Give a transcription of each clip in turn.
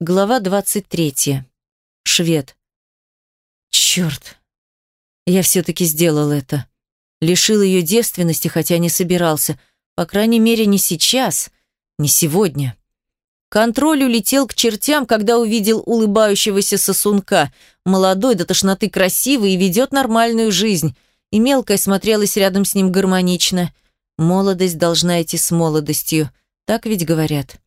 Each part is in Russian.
Глава 23. Швед. Черт. Я все-таки сделал это. Лишил ее девственности, хотя не собирался. По крайней мере, не сейчас, не сегодня. Контроль улетел к чертям, когда увидел улыбающегося сосунка. Молодой, до тошноты красивый и ведет нормальную жизнь. И мелкая смотрелась рядом с ним гармонично. Молодость должна идти с молодостью. Так ведь говорят.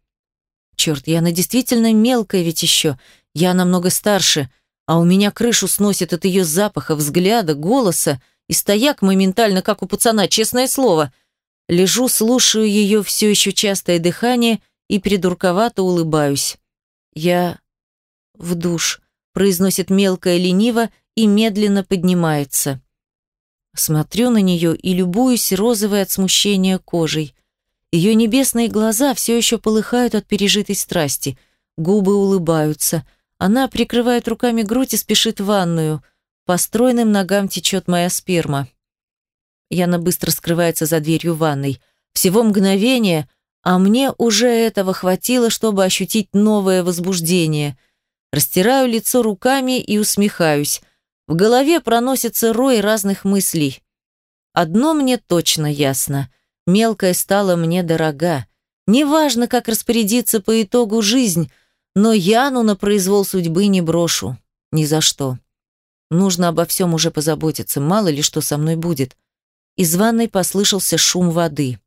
Черт, я она действительно мелкая ведь еще. Я намного старше, а у меня крышу сносит от ее запаха, взгляда, голоса, и стояк моментально, как у пацана, честное слово. Лежу, слушаю ее все еще частое дыхание и придурковато улыбаюсь. Я в душ, произносит мелкая лениво и медленно поднимается. Смотрю на нее и любуюсь розовой от смущения кожей. Ее небесные глаза все еще полыхают от пережитой страсти. Губы улыбаются. Она прикрывает руками грудь и спешит в ванную. По стройным ногам течет моя сперма. Яна быстро скрывается за дверью ванной. Всего мгновение, а мне уже этого хватило, чтобы ощутить новое возбуждение. Растираю лицо руками и усмехаюсь. В голове проносится рой разных мыслей. Одно мне точно ясно – Мелкая стала мне дорога. Неважно, как распорядиться по итогу жизнь, но Яну на произвол судьбы не брошу. Ни за что. Нужно обо всем уже позаботиться, мало ли что со мной будет. Из ванной послышался шум воды.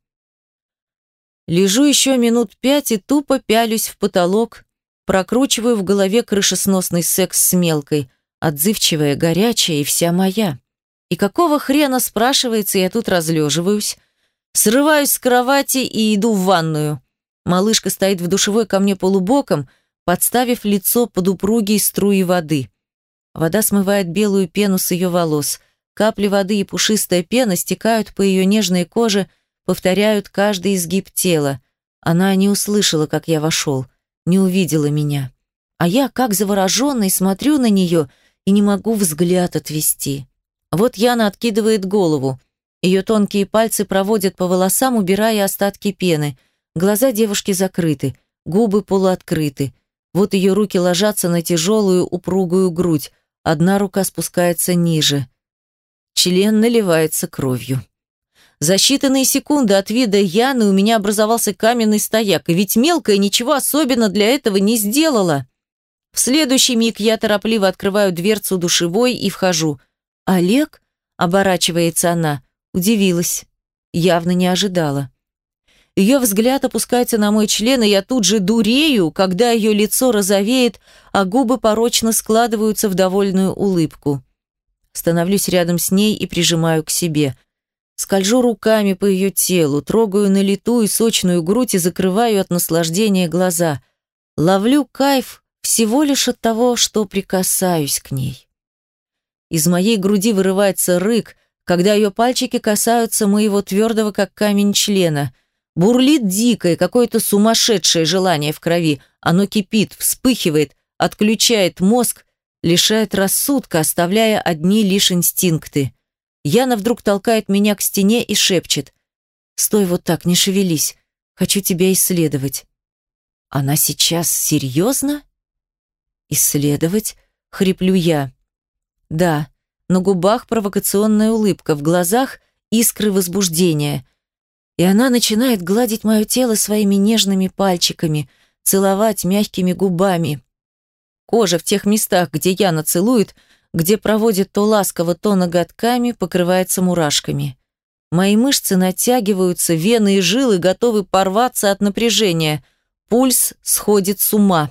Лежу еще минут пять и тупо пялюсь в потолок, прокручиваю в голове крышесносный секс с мелкой, отзывчивая, горячая и вся моя. И какого хрена, спрашивается, я тут разлеживаюсь, Срываюсь с кровати и иду в ванную. Малышка стоит в душевой ко мне полубоком, подставив лицо под упругие струи воды. Вода смывает белую пену с ее волос. Капли воды и пушистая пена стекают по ее нежной коже, повторяют каждый изгиб тела. Она не услышала, как я вошел, не увидела меня. А я, как завороженный, смотрю на нее и не могу взгляд отвести. Вот Яна откидывает голову. Ее тонкие пальцы проводят по волосам, убирая остатки пены. Глаза девушки закрыты, губы полуоткрыты. Вот ее руки ложатся на тяжелую упругую грудь. Одна рука спускается ниже. Член наливается кровью. За считанные секунды от вида Яны у меня образовался каменный стояк, и ведь мелкая ничего особенно для этого не сделала. В следующий миг я торопливо открываю дверцу душевой и вхожу. «Олег?» – оборачивается она. Удивилась. Явно не ожидала. Ее взгляд опускается на мой член, и я тут же дурею, когда ее лицо розовеет, а губы порочно складываются в довольную улыбку. Становлюсь рядом с ней и прижимаю к себе. Скольжу руками по ее телу, трогаю налитую сочную грудь и закрываю от наслаждения глаза. Ловлю кайф всего лишь от того, что прикасаюсь к ней. Из моей груди вырывается рык, когда ее пальчики касаются моего твердого, как камень члена. Бурлит дикое, какое-то сумасшедшее желание в крови. Оно кипит, вспыхивает, отключает мозг, лишает рассудка, оставляя одни лишь инстинкты. Яна вдруг толкает меня к стене и шепчет. «Стой вот так, не шевелись. Хочу тебя исследовать». «Она сейчас серьезно?» «Исследовать?» — хриплю я. «Да, на губах провокационная улыбка, в глазах искры возбуждения. И она начинает гладить мое тело своими нежными пальчиками, целовать мягкими губами. Кожа в тех местах, где Яна целует, где проводит то ласково, то ноготками, покрывается мурашками. Мои мышцы натягиваются, вены и жилы готовы порваться от напряжения. Пульс сходит с ума.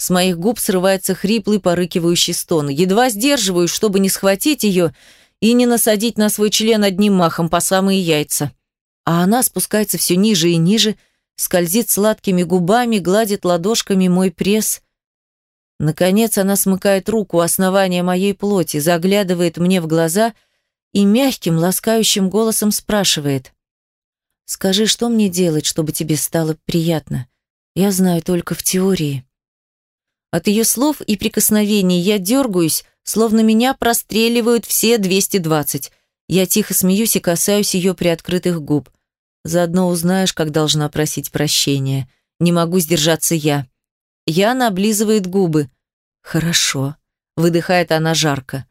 С моих губ срывается хриплый, порыкивающий стон. Едва сдерживаюсь, чтобы не схватить ее и не насадить на свой член одним махом по самые яйца. А она спускается все ниже и ниже, скользит сладкими губами, гладит ладошками мой пресс. Наконец она смыкает руку у основания моей плоти, заглядывает мне в глаза и мягким, ласкающим голосом спрашивает. «Скажи, что мне делать, чтобы тебе стало приятно? Я знаю только в теории». От ее слов и прикосновений я дергаюсь, словно меня простреливают все 220. Я тихо смеюсь и касаюсь ее приоткрытых губ. Заодно узнаешь, как должна просить прощения. Не могу сдержаться я. Яна облизывает губы. «Хорошо», — выдыхает она жарко.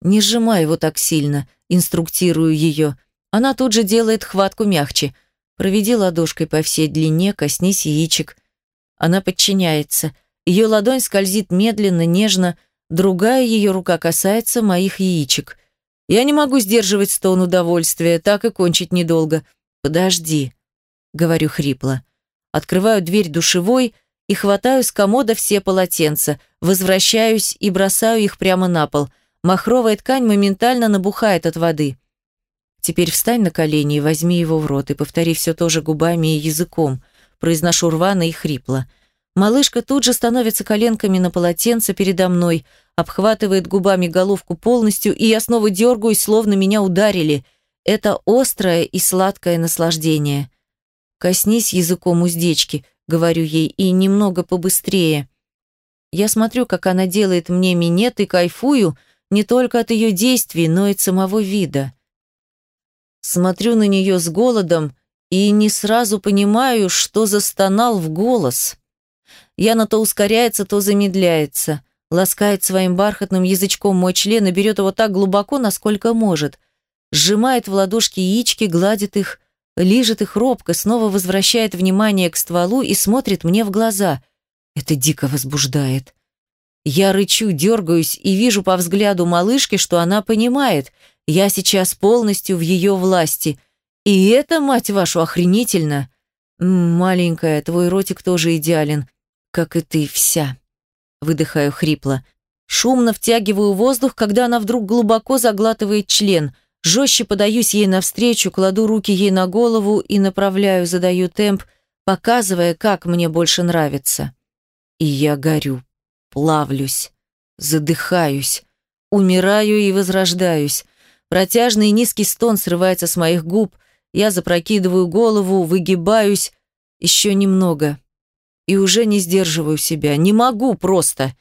«Не сжимай его так сильно», — инструктирую ее. Она тут же делает хватку мягче. Проведи ладошкой по всей длине, коснись яичек. Она подчиняется. Ее ладонь скользит медленно, нежно, другая ее рука касается моих яичек. Я не могу сдерживать стон удовольствия, так и кончить недолго. «Подожди», — говорю хрипло. Открываю дверь душевой и хватаю с комода все полотенца, возвращаюсь и бросаю их прямо на пол. Махровая ткань моментально набухает от воды. Теперь встань на колени и возьми его в рот, и повтори все то же губами и языком. Произношу рвано и хрипло. Малышка тут же становится коленками на полотенце передо мной, обхватывает губами головку полностью, и я снова дергаюсь, словно меня ударили. Это острое и сладкое наслаждение. «Коснись языком уздечки», — говорю ей, — «и немного побыстрее». Я смотрю, как она делает мне минет и кайфую не только от ее действий, но и от самого вида. Смотрю на нее с голодом и не сразу понимаю, что застонал в голос. Яна то ускоряется, то замедляется. Ласкает своим бархатным язычком мой член и берет его так глубоко, насколько может. Сжимает в ладошки яички, гладит их, лижет их робко, снова возвращает внимание к стволу и смотрит мне в глаза. Это дико возбуждает. Я рычу, дергаюсь и вижу по взгляду малышки, что она понимает. Я сейчас полностью в ее власти. И это, мать вашу, охренительно. Маленькая, твой ротик тоже идеален как и ты вся. Выдыхаю хрипло. Шумно втягиваю воздух, когда она вдруг глубоко заглатывает член. Жестче подаюсь ей навстречу, кладу руки ей на голову и направляю, задаю темп, показывая, как мне больше нравится. И я горю, плавлюсь, задыхаюсь, умираю и возрождаюсь. Протяжный низкий стон срывается с моих губ. Я запрокидываю голову, выгибаюсь. Еще немного и уже не сдерживаю себя. Не могу просто.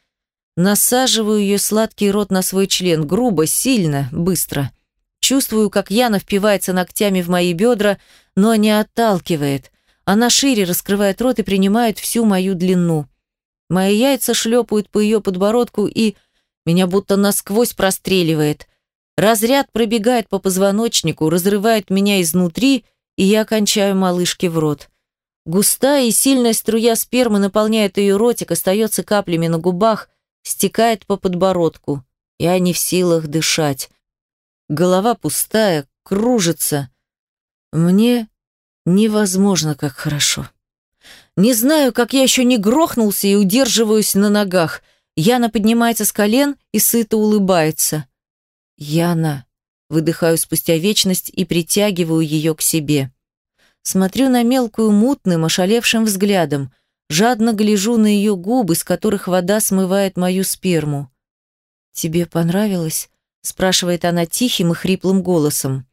Насаживаю ее сладкий рот на свой член, грубо, сильно, быстро. Чувствую, как Яна впивается ногтями в мои бедра, но не отталкивает. Она шире раскрывает рот и принимает всю мою длину. Мои яйца шлепают по ее подбородку и... Меня будто насквозь простреливает. Разряд пробегает по позвоночнику, разрывает меня изнутри, и я кончаю малышке в рот. Густая и сильная струя спермы наполняет ее ротик, остается каплями на губах, стекает по подбородку. Я не в силах дышать. Голова пустая, кружится. Мне невозможно, как хорошо. Не знаю, как я еще не грохнулся и удерживаюсь на ногах. Яна поднимается с колен и сыто улыбается. «Яна», выдыхаю спустя вечность и притягиваю ее к себе. Смотрю на мелкую мутным, ошалевшим взглядом. Жадно гляжу на ее губы, с которых вода смывает мою сперму. «Тебе понравилось?» – спрашивает она тихим и хриплым голосом.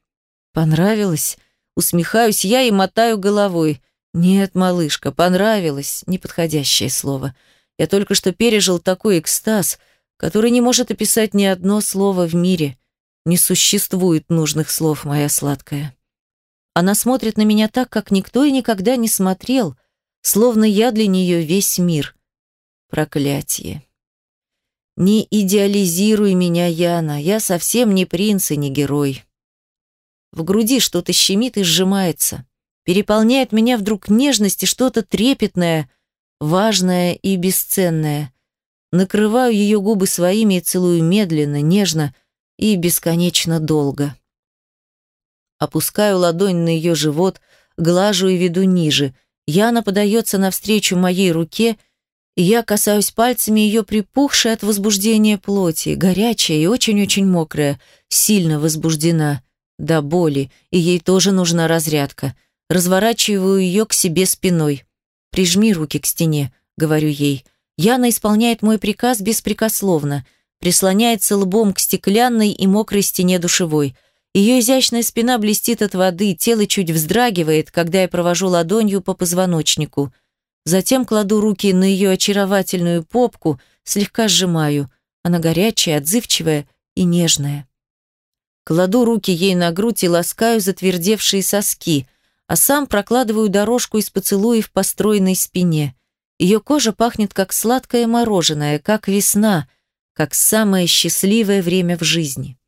«Понравилось?» Усмехаюсь я и мотаю головой. «Нет, малышка, понравилось» – неподходящее слово. Я только что пережил такой экстаз, который не может описать ни одно слово в мире. Не существует нужных слов, моя сладкая. Она смотрит на меня так, как никто и никогда не смотрел, словно я для нее весь мир. Проклятие. Не идеализируй меня, Яна, я совсем не принц и не герой. В груди что-то щемит и сжимается. Переполняет меня вдруг нежность и что-то трепетное, важное и бесценное. Накрываю ее губы своими и целую медленно, нежно и бесконечно долго. Опускаю ладонь на ее живот, глажу и веду ниже. Яна подается навстречу моей руке, и я касаюсь пальцами ее припухшей от возбуждения плоти, горячая и очень-очень мокрая, сильно возбуждена, до боли, и ей тоже нужна разрядка. Разворачиваю ее к себе спиной. «Прижми руки к стене», — говорю ей. Яна исполняет мой приказ беспрекословно, прислоняется лбом к стеклянной и мокрой стене душевой — ее изящная спина блестит от воды, тело чуть вздрагивает, когда я провожу ладонью по позвоночнику. Затем кладу руки на ее очаровательную попку, слегка сжимаю. Она горячая, отзывчивая и нежная. Кладу руки ей на грудь и ласкаю затвердевшие соски, а сам прокладываю дорожку из поцелуев по стройной спине. Ее кожа пахнет как сладкое мороженое, как весна, как самое счастливое время в жизни.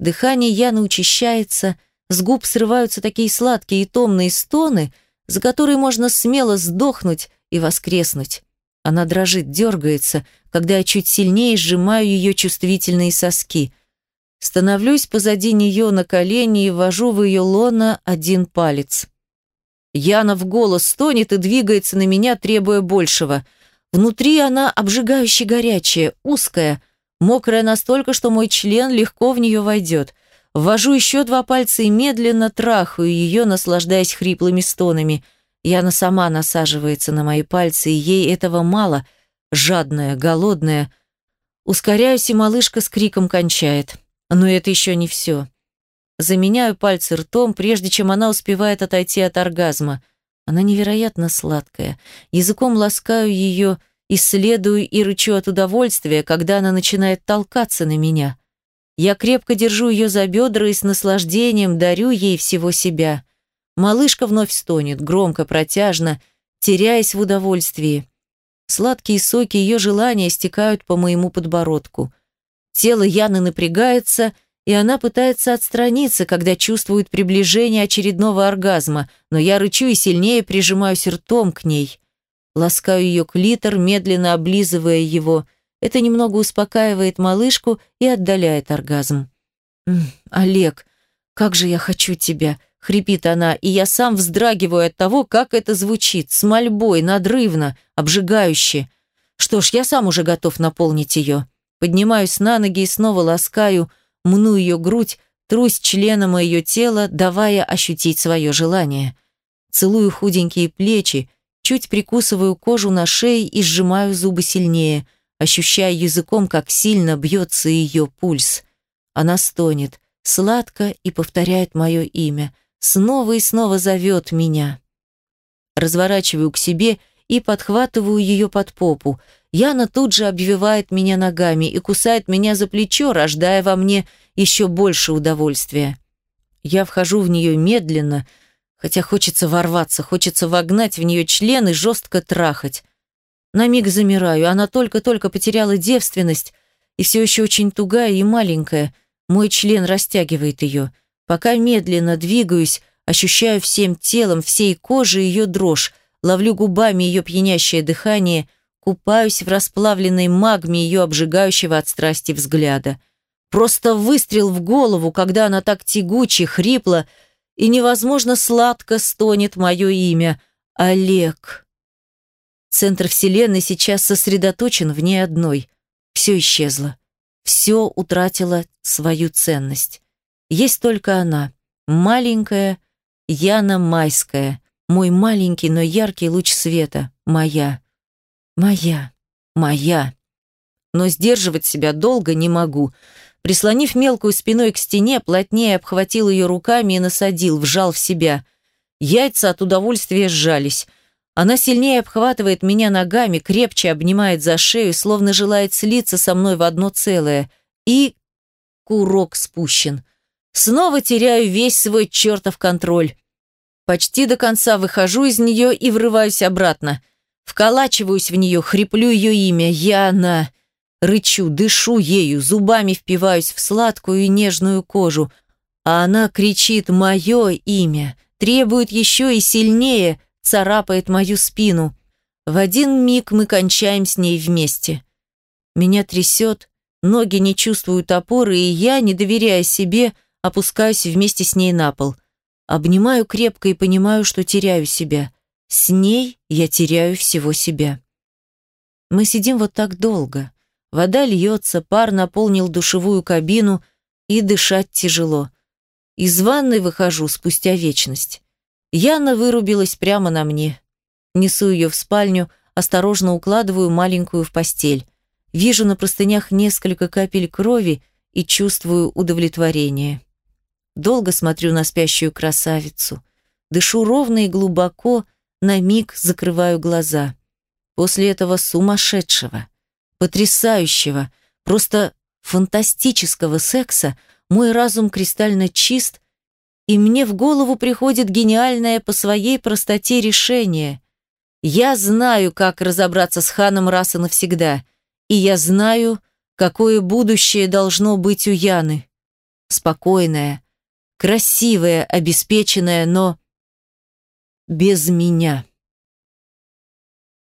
Дыхание Яны учащается, с губ срываются такие сладкие и томные стоны, за которые можно смело сдохнуть и воскреснуть. Она дрожит, дергается, когда я чуть сильнее сжимаю ее чувствительные соски. Становлюсь позади нее на колени и ввожу в ее лона один палец. Яна в голос стонет и двигается на меня, требуя большего. Внутри она обжигающе горячая, узкая, мокрая настолько, что мой член легко в нее войдет. Ввожу еще два пальца и медленно трахаю ее, наслаждаясь хриплыми стонами. Яна сама насаживается на мои пальцы, и ей этого мало, жадная, голодная. Ускоряюсь, и малышка с криком кончает. Но это еще не все. Заменяю пальцы ртом, прежде чем она успевает отойти от оргазма. Она невероятно сладкая. Языком ласкаю ее, исследую и рычу от удовольствия, когда она начинает толкаться на меня. Я крепко держу ее за бедра и с наслаждением дарю ей всего себя. Малышка вновь стонет, громко, протяжно, теряясь в удовольствии. Сладкие соки ее желания стекают по моему подбородку. Тело Яны напрягается — и она пытается отстраниться, когда чувствует приближение очередного оргазма, но я рычу и сильнее прижимаюсь ртом к ней. Ласкаю ее клитор, медленно облизывая его. Это немного успокаивает малышку и отдаляет оргазм. «Олег, как же я хочу тебя!» — хрипит она, и я сам вздрагиваю от того, как это звучит, с мольбой, надрывно, обжигающе. Что ж, я сам уже готов наполнить ее. Поднимаюсь на ноги и снова ласкаю, мну ее грудь, трусь членом ее тела, давая ощутить свое желание. Целую худенькие плечи, чуть прикусываю кожу на шее и сжимаю зубы сильнее, ощущая языком, как сильно бьется ее пульс. Она стонет, сладко и повторяет мое имя, снова и снова зовет меня. Разворачиваю к себе и подхватываю ее под попу – Яна тут же обвивает меня ногами и кусает меня за плечо, рождая во мне еще больше удовольствия. Я вхожу в нее медленно, хотя хочется ворваться, хочется вогнать в нее член и жестко трахать. На миг замираю, она только-только потеряла девственность и все еще очень тугая и маленькая. Мой член растягивает ее. Пока медленно двигаюсь, ощущаю всем телом, всей кожей ее дрожь, ловлю губами ее пьянящее дыхание – Купаюсь в расплавленной магме ее обжигающего от страсти взгляда. Просто выстрел в голову, когда она так тягуче, хрипло и невозможно сладко стонет мое имя. Олег. Центр Вселенной сейчас сосредоточен в ней одной. Все исчезло. Все утратило свою ценность. Есть только она, маленькая Яна Майская, мой маленький, но яркий луч света, моя. Моя, моя. Но сдерживать себя долго не могу. Прислонив мелкую спиной к стене, плотнее обхватил ее руками и насадил, вжал в себя. Яйца от удовольствия сжались. Она сильнее обхватывает меня ногами, крепче обнимает за шею, словно желает слиться со мной в одно целое. И курок спущен. Снова теряю весь свой чертов контроль. Почти до конца выхожу из нее и врываюсь обратно. Вколачиваюсь в нее, хриплю ее имя. Яна. Рычу, дышу ею, зубами впиваюсь в сладкую и нежную кожу. А она кричит мое имя, требует еще и сильнее, царапает мою спину. В один миг мы кончаем с ней вместе. Меня трясет, ноги не чувствуют опоры, и я, не доверяя себе, опускаюсь вместе с ней на пол. Обнимаю крепко и понимаю, что теряю себя. С ней я теряю всего себя. Мы сидим вот так долго. Вода льется, пар наполнил душевую кабину, и дышать тяжело. Из ванной выхожу спустя вечность. Яна вырубилась прямо на мне. Несу ее в спальню, осторожно укладываю маленькую в постель. Вижу на простынях несколько капель крови и чувствую удовлетворение. Долго смотрю на спящую красавицу. Дышу ровно и глубоко, на миг закрываю глаза. После этого сумасшедшего, потрясающего, просто фантастического секса мой разум кристально чист, и мне в голову приходит гениальное по своей простоте решение. Я знаю, как разобраться с ханом раз и навсегда. И я знаю, какое будущее должно быть у Яны. Спокойное, красивое, обеспеченное, но без меня.